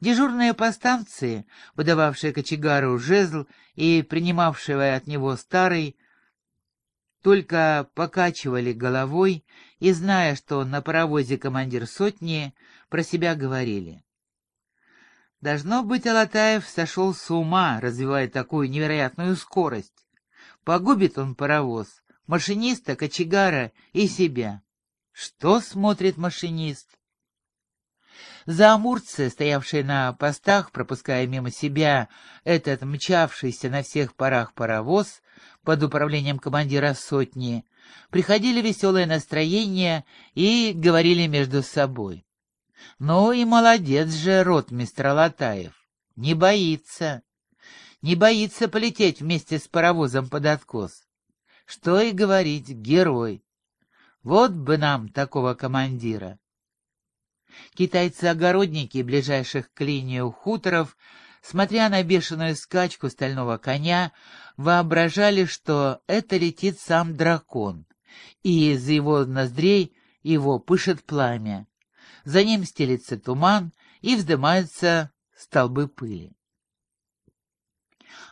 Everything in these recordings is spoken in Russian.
Дежурные по станции, выдававшие кочегару жезл и принимавшие от него старый, только покачивали головой и, зная, что на паровозе командир сотни, про себя говорили. Должно быть, Алатаев сошел с ума, развивая такую невероятную скорость. Погубит он паровоз, машиниста, кочегара и себя. Что смотрит машинист? Заамурцы, стоявшие на постах, пропуская мимо себя этот мчавшийся на всех парах паровоз под управлением командира сотни, приходили веселое настроение и говорили между собой. Ну и молодец же ротмистр Алатаев, не боится. Не боится полететь вместе с паровозом под откос. Что и говорить, герой. Вот бы нам такого командира. Китайцы-огородники ближайших к линию хуторов, смотря на бешеную скачку стального коня, воображали, что это летит сам дракон, и из его ноздрей его пышет пламя. За ним стелится туман и вздымаются столбы пыли.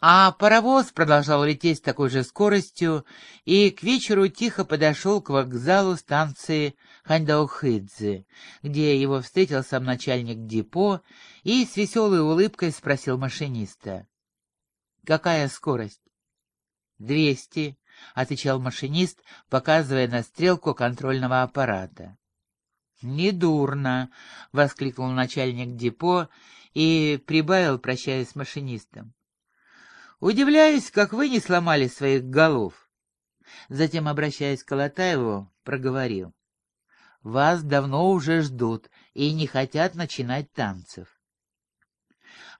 А паровоз продолжал лететь с такой же скоростью и к вечеру тихо подошел к вокзалу станции Ханьдаохидзе, где его встретил сам начальник депо и с веселой улыбкой спросил машиниста. «Какая скорость?» «Двести», — отвечал машинист, показывая на стрелку контрольного аппарата. «Недурно!» — воскликнул начальник депо и прибавил, прощаясь с машинистом. Удивляюсь, как вы не сломали своих голов. Затем, обращаясь к Колотаеву, проговорил. Вас давно уже ждут и не хотят начинать танцев.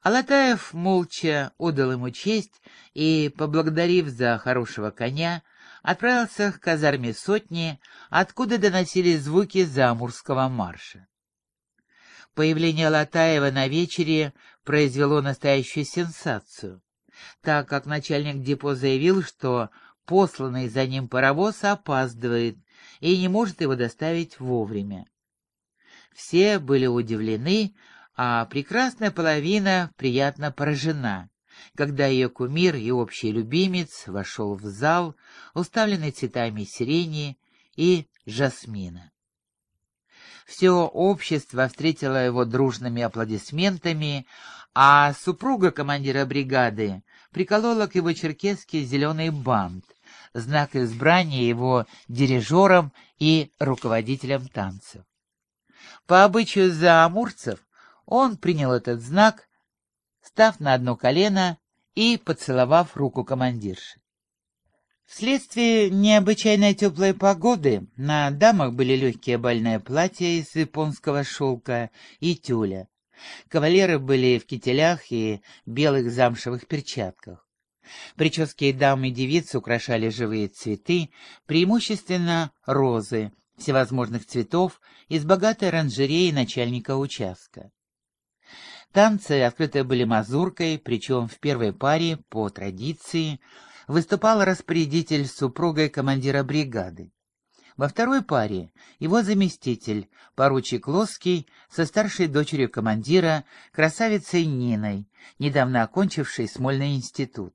Алатаев молча отдал ему честь и, поблагодарив за хорошего коня, отправился к казарме сотни, откуда доносились звуки замурского марша. Появление Алатаева на вечере произвело настоящую сенсацию так как начальник депо заявил, что посланный за ним паровоз опаздывает и не может его доставить вовремя. Все были удивлены, а прекрасная половина приятно поражена, когда ее кумир и общий любимец вошел в зал, уставленный цветами сирени и жасмина. Все общество встретило его дружными аплодисментами, а супруга командира бригады приколола к его черкеске зеленый бант, знак избрания его дирижером и руководителем танцев. По обычаю заамурцев он принял этот знак, став на одно колено и поцеловав руку командирши. Вследствие необычайной теплой погоды на дамах были легкие бальные платья из японского шелка и тюля, Кавалеры были в кителях и белых замшевых перчатках. Прически дам и девиц украшали живые цветы, преимущественно розы, всевозможных цветов из богатой оранжереи начальника участка. Танцы открыты были мазуркой, причем в первой паре, по традиции, выступал распорядитель с супругой командира бригады. Во второй паре его заместитель, поручик Лоский, со старшей дочерью командира, красавицей Ниной, недавно окончившей Смольный институт.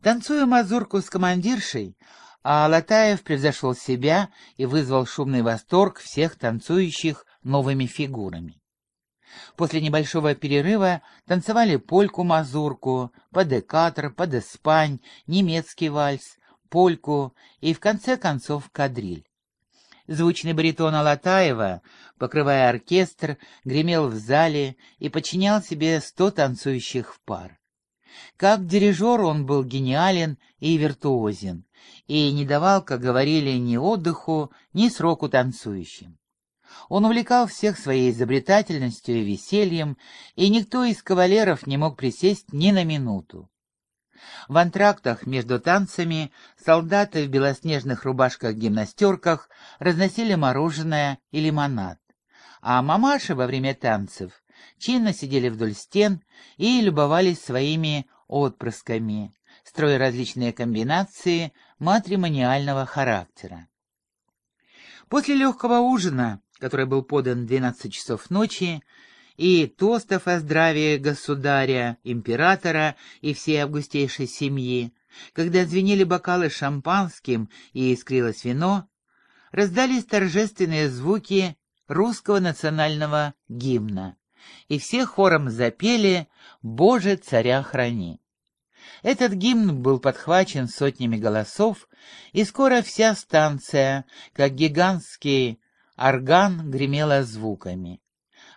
Танцуя мазурку с командиршей, а Алатаев превзошел себя и вызвал шумный восторг всех танцующих новыми фигурами. После небольшого перерыва танцевали польку-мазурку, падекатр, падеспань, немецкий вальс, польку и, в конце концов, кадриль. Звучный баритон Алатаева, покрывая оркестр, гремел в зале и подчинял себе сто танцующих в пар. Как дирижер он был гениален и виртуозен, и не давал, как говорили, ни отдыху, ни сроку танцующим. Он увлекал всех своей изобретательностью и весельем, и никто из кавалеров не мог присесть ни на минуту. В антрактах между танцами солдаты в белоснежных рубашках-гимнастерках разносили мороженое и лимонад, а мамаши во время танцев чинно сидели вдоль стен и любовались своими отпрысками, строя различные комбинации матримониального характера. После легкого ужина, который был подан в 12 часов ночи, и тостов о здравии государя, императора и всей августейшей семьи, когда звенели бокалы шампанским и искрилось вино, раздались торжественные звуки русского национального гимна, и все хором запели «Боже, царя храни». Этот гимн был подхвачен сотнями голосов, и скоро вся станция, как гигантский орган, гремела звуками.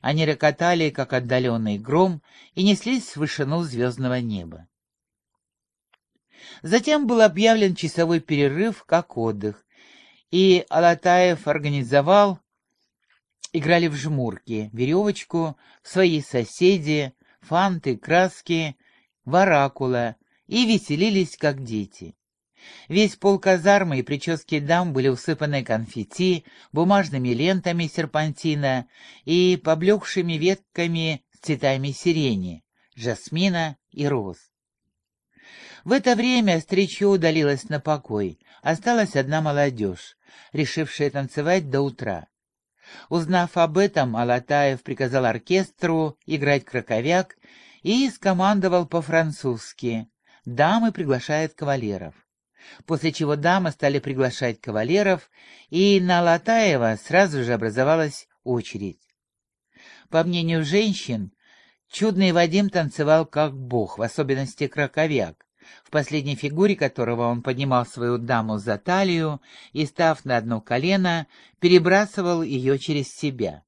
Они рокотали, как отдаленный гром, и неслись в вышину звездного неба. Затем был объявлен часовой перерыв как отдых, и Алатаев организовал, играли в жмурки, веревочку, свои соседи, фанты, краски, варакула, и веселились, как дети. Весь пол казармы и прически дам были усыпаны конфетти, бумажными лентами серпантина и поблекшими ветками с цветами сирени, жасмина и роз. В это время стричье удалилась на покой, осталась одна молодежь, решившая танцевать до утра. Узнав об этом, Алатаев приказал оркестру играть краковяк и скомандовал по-французски «Дамы приглашают кавалеров» после чего дамы стали приглашать кавалеров, и на Латаева сразу же образовалась очередь. По мнению женщин, чудный Вадим танцевал как бог, в особенности краковяк, в последней фигуре которого он поднимал свою даму за талию и, став на одно колено, перебрасывал ее через себя.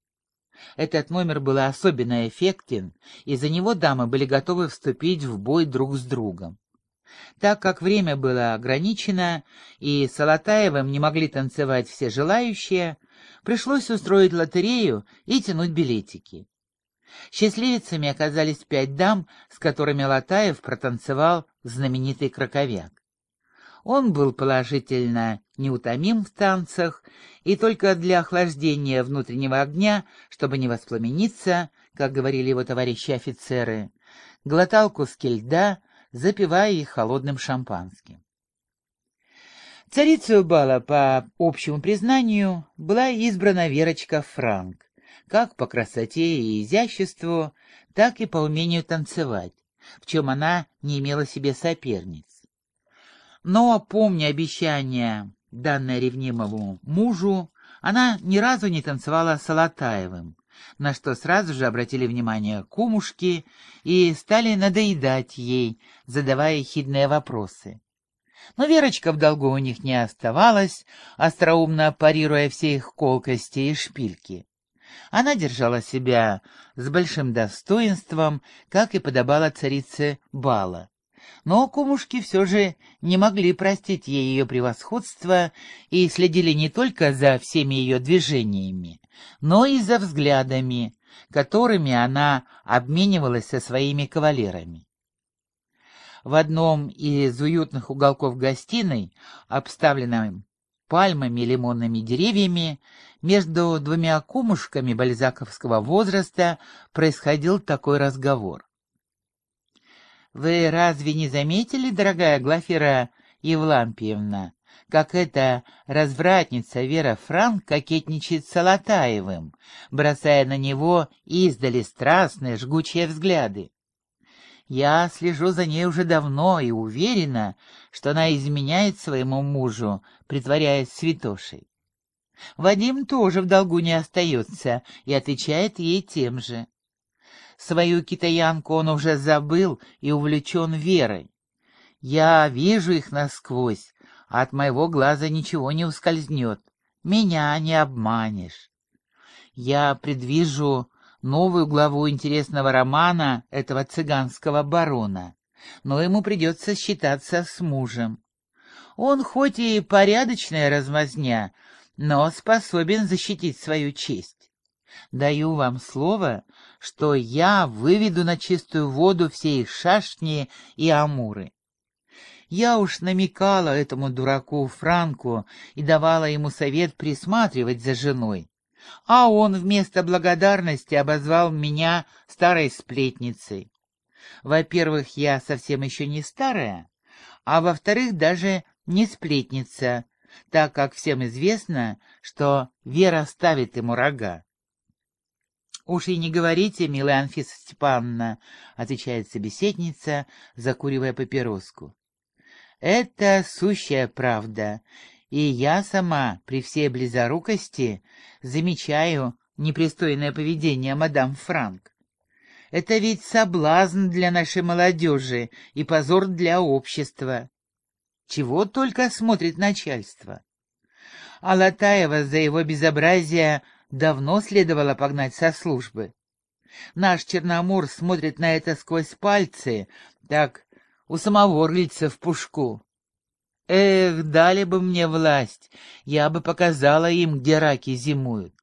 Этот номер был особенно эффектен, и за него дамы были готовы вступить в бой друг с другом. Так как время было ограничено и с Алатаевым не могли танцевать все желающие, пришлось устроить лотерею и тянуть билетики. Счастливицами оказались пять дам, с которыми Латаев протанцевал знаменитый краковяк. Он был положительно неутомим в танцах, и только для охлаждения внутреннего огня, чтобы не воспламениться, как говорили его товарищи офицеры, глотал куски льда, запивая их холодным шампанским. Царицей бала, по общему признанию, была избрана Верочка Франк, как по красоте и изяществу, так и по умению танцевать, в чем она не имела себе соперниц. Но, помня обещание, данное ревнимому мужу, она ни разу не танцевала с Алатаевым, на что сразу же обратили внимание кумушки и стали надоедать ей, задавая хидные вопросы. Но Верочка в долгу у них не оставалась, остроумно парируя все их колкости и шпильки. Она держала себя с большим достоинством, как и подобала царице Бала. Но кумушки все же не могли простить ей ее превосходство и следили не только за всеми ее движениями, но и за взглядами, которыми она обменивалась со своими кавалерами. В одном из уютных уголков гостиной, обставленном пальмами и лимонными деревьями, между двумя кумушками бальзаковского возраста происходил такой разговор. «Вы разве не заметили, дорогая Глафира Евлампиевна, как эта развратница Вера Франк кокетничает с Алатаевым, бросая на него издали страстные жгучие взгляды. Я слежу за ней уже давно и уверена, что она изменяет своему мужу, притворяясь святошей. Вадим тоже в долгу не остается и отвечает ей тем же. Свою китаянку он уже забыл и увлечен верой. Я вижу их насквозь, от моего глаза ничего не ускользнет. Меня не обманешь. Я предвижу новую главу интересного романа этого цыганского барона, но ему придется считаться с мужем. Он хоть и порядочная размазня, но способен защитить свою честь. Даю вам слово, что я выведу на чистую воду все их шашни и амуры. Я уж намекала этому дураку Франку и давала ему совет присматривать за женой. А он вместо благодарности обозвал меня старой сплетницей. Во-первых, я совсем еще не старая, а во-вторых, даже не сплетница, так как всем известно, что Вера ставит ему рога. «Уж и не говорите, милая Анфиса Степановна», — отвечает собеседница, закуривая папироску. «Это сущая правда, и я сама при всей близорукости замечаю непристойное поведение мадам Франк. Это ведь соблазн для нашей молодежи и позор для общества. Чего только смотрит начальство. А Латаева за его безобразие давно следовало погнать со службы. Наш Черномор смотрит на это сквозь пальцы, так у самого рыльца в пушку. Эх, дали бы мне власть, я бы показала им, где раки зимуют.